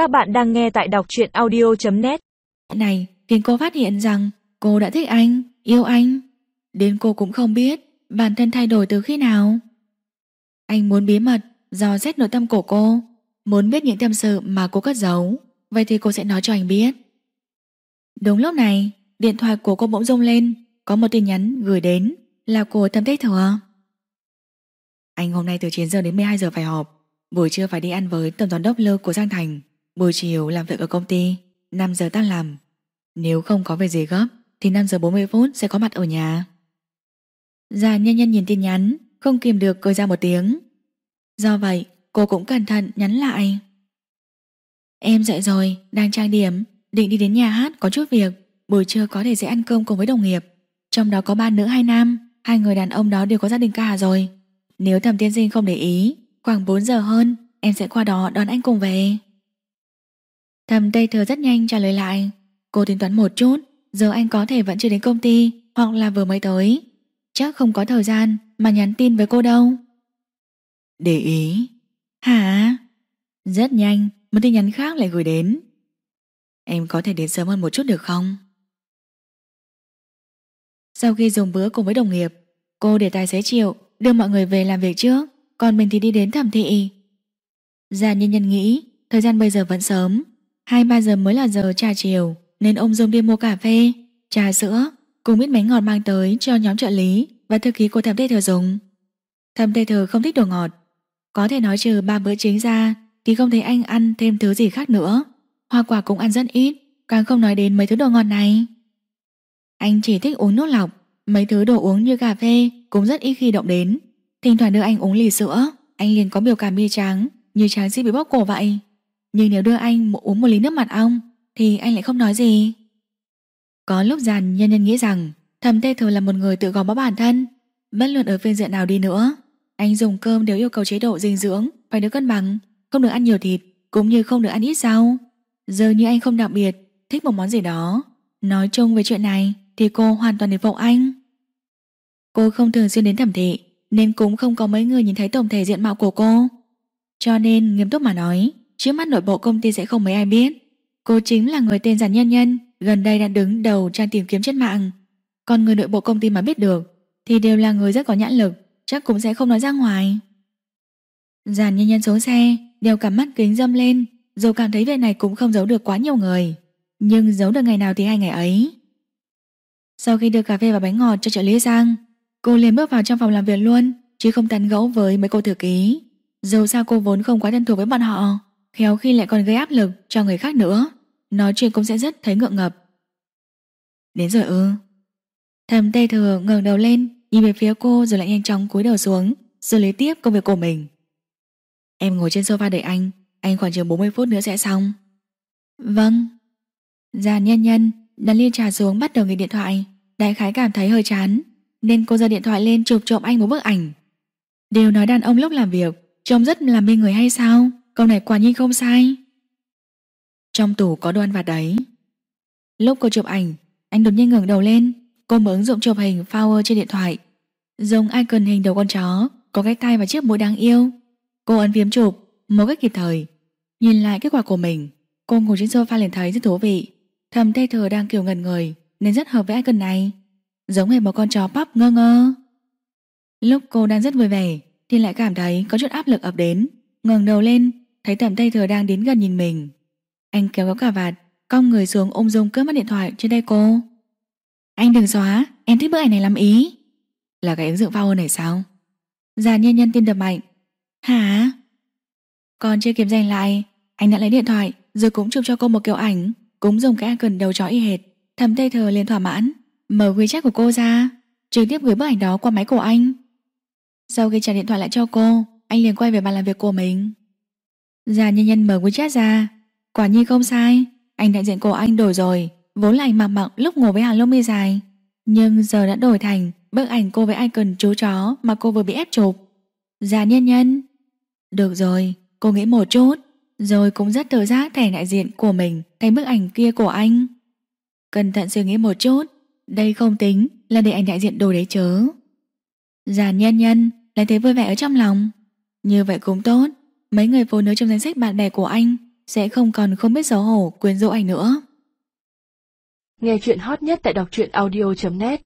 Các bạn đang nghe tại đọc truyện audio.net Này khiến cô phát hiện rằng cô đã thích anh, yêu anh. Đến cô cũng không biết bản thân thay đổi từ khi nào. Anh muốn bí mật, dò xét nội tâm của cô, muốn biết những tâm sự mà cô cất giấu. Vậy thì cô sẽ nói cho anh biết. Đúng lúc này, điện thoại của cô bỗng rung lên, có một tin nhắn gửi đến là của Thẩm Thế Thừa. Anh hôm nay từ 9 giờ đến 12 giờ phải họp, buổi trưa phải đi ăn với tổng giám đốc Lơ của Giang Thành, buổi chiều làm việc ở công ty, 5 giờ tan làm. Nếu không có việc gì gấp thì 5 giờ 40 phút sẽ có mặt ở nhà. Già nhân nhân nhìn tin nhắn, không kìm được cười ra một tiếng. Do vậy, cô cũng cẩn thận nhắn lại. Em dậy rồi, đang trang điểm, định đi đến nhà hát có chút việc, buổi trưa có thể sẽ ăn cơm cùng với đồng nghiệp. Trong đó có ba nữ hai nam, hai người đàn ông đó đều có gia đình cả rồi. Nếu thẩm tiên sinh không để ý, khoảng 4 giờ hơn, em sẽ qua đó đón anh cùng về. Thẩm Tây Thừa rất nhanh trả lời lại. Cô tính toán một chút, giờ anh có thể vẫn chưa đến công ty, hoặc là vừa mới tới. Chắc không có thời gian mà nhắn tin với cô đâu. Để ý. Hả? Rất nhanh, một tin nhắn khác lại gửi đến. Em có thể đến sớm hơn một chút được không? Sau khi dùng bữa cùng với đồng nghiệp, cô để tài xế Triệu đưa mọi người về làm việc trước, còn mình thì đi đến thẩm thị. Già nhân nhân nghĩ, thời gian bây giờ vẫn sớm, 2-3 giờ mới là giờ trà chiều, nên ông Dung đi mua cà phê, trà sữa, cùng ít bánh ngọt mang tới cho nhóm trợ lý và thư ký của thẩm tê thừa dùng. Thẩm tê thừa không thích đồ ngọt, có thể nói trừ ba bữa chính ra thì không thấy anh ăn thêm thứ gì khác nữa. Hoa quả cũng ăn rất ít, càng không nói đến mấy thứ đồ ngọt này. Anh chỉ thích uống nước lọc, mấy thứ đồ uống như cà phê cũng rất ít khi động đến. Thỉnh thoảng đưa anh uống lì sữa, anh liền có biểu cảm bi trắng, như tráng sĩ bị bóc cổ vậy. Nhưng nếu đưa anh uống một ly nước mật ong, thì anh lại không nói gì. Có lúc giàn nhân nhân nghĩ rằng thầm tê thường là một người tự gò bó bản thân, bất luận ở phiên diện nào đi nữa. Anh dùng cơm đều yêu cầu chế độ dinh dưỡng phải được cân bằng, không được ăn nhiều thịt, cũng như không được ăn ít rau. Giờ như anh không đặc biệt, thích một món gì đó. Nói chung về chuyện này thì cô hoàn toàn để phục anh. Cô không thường xuyên đến thẩm thị nên cũng không có mấy người nhìn thấy tổng thể diện mạo của cô. Cho nên nghiêm túc mà nói, trước mắt nội bộ công ty sẽ không mấy ai biết. Cô chính là người tên giản nhân nhân, gần đây đã đứng đầu trang tìm kiếm trên mạng. Còn người nội bộ công ty mà biết được thì đều là người rất có nhãn lực, chắc cũng sẽ không nói ra ngoài. Giản nhân nhân xuống xe, đeo cả mắt kính dâm lên, dù cảm thấy việc này cũng không giấu được quá nhiều người. Nhưng giấu được ngày nào thì hai ngày ấy. Sau khi đưa cà phê và bánh ngọt cho trợ lý Giang, cô liền bước vào trong phòng làm việc luôn, chứ không tán gẫu với mấy cô thư ký. Dù sao cô vốn không quá thân thuộc với bọn họ, khéo khi lại còn gây áp lực cho người khác nữa, nói chuyện cũng sẽ rất thấy ngượng ngập. Đến rồi ư? Thầm tê thừa ngẩng đầu lên, nhìn về phía cô rồi lại nhanh chóng cúi đầu xuống, xử lý tiếp công việc của mình. Em ngồi trên sofa đợi anh, anh khoảng chừng 40 phút nữa sẽ xong. Vâng. Già nhân nhân đặt ly trà xuống bắt đầu nghịch điện thoại, đại khái cảm thấy hơi chán, nên cô giơ điện thoại lên chụp trộm anh một bức ảnh. Đều nói đàn ông lúc làm việc trông rất là mê người hay sao? Câu này quả nhiên không sai. Trong tủ có đoan vặt đấy. Lúc cô chụp ảnh, anh đột nhiên ngẩng đầu lên, cô mở ứng dụng chụp hình Power trên điện thoại. Dùng icon hình đầu con chó, có cái tai và chiếc mũi đáng yêu. Cô ấn phím chụp, một cách kịp thời. Nhìn lại kết quả của mình, cô ngồi trên sofa liền thấy rất thú vị. Thầm tay thừa đang kiểu ngần người, nên rất hợp với icon này. Giống hệt một con chó bắp ngơ ngơ. Lúc cô đang rất vui vẻ, thì lại cảm thấy có chút áp lực ập đến. ngẩng đầu lên, thấy tầm tay thừa đang đến gần nhìn mình. Anh kéo có cà vạt, cong người xuống ôm dung cướp mất điện thoại trên tay cô. Anh đừng xóa, em thích bức ảnh này lắm ý. Là cái ứng dụng Power này sao? Già nhân nhân tin đập mạnh. Hả? Còn chưa kịp giành lại, anh đã lấy điện thoại rồi cũng chụp cho cô một kiểu ảnh, cũng dùng cái icon đầu chó y hệt. Thầm tay thờ liền thỏa mãn, mở WeChat của cô ra, trực tiếp gửi bức ảnh đó qua máy của anh. Sau khi trả điện thoại lại cho cô, anh liền quay về bàn làm việc của mình. Già nhân nhân mở WeChat ra, quả nhiên không sai, anh đại diện của anh đổi rồi, vốn là ảnh mặc mặc lúc ngồi với hàng lông mi dài, nhưng giờ đã đổi thành bức ảnh cô với icon chú chó mà cô vừa bị ép chụp. Già nhân nhân, được rồi, cô nghĩ một chút, rồi cũng rất tự giác thẻ đại diện của mình thành bức ảnh kia của anh. Cẩn thận suy nghĩ một chút, đây không tính là để ảnh đại diện đồ đấy chớ. Già nhân nhân lại thấy vui vẻ ở trong lòng. Như vậy cũng tốt, mấy người phụ nữ trong danh sách bạn bè của anh sẽ không còn không biết xấu hổ quyến rũ anh nữa. Nghe chuyện hot nhất tại đọc truyện audio.net